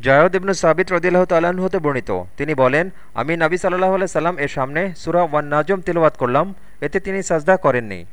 জায়দ ইবনু সাবিত রদিল্লাহ তালাহ হতে বর্ণিত। তিনি বলেন, আমি নাবি সাল্লাহ সাল্লাম এর সামনে সুরা ওয়ান নাজম তিলওয়াত করলাম, এতে তিনি সাজদা করেননি।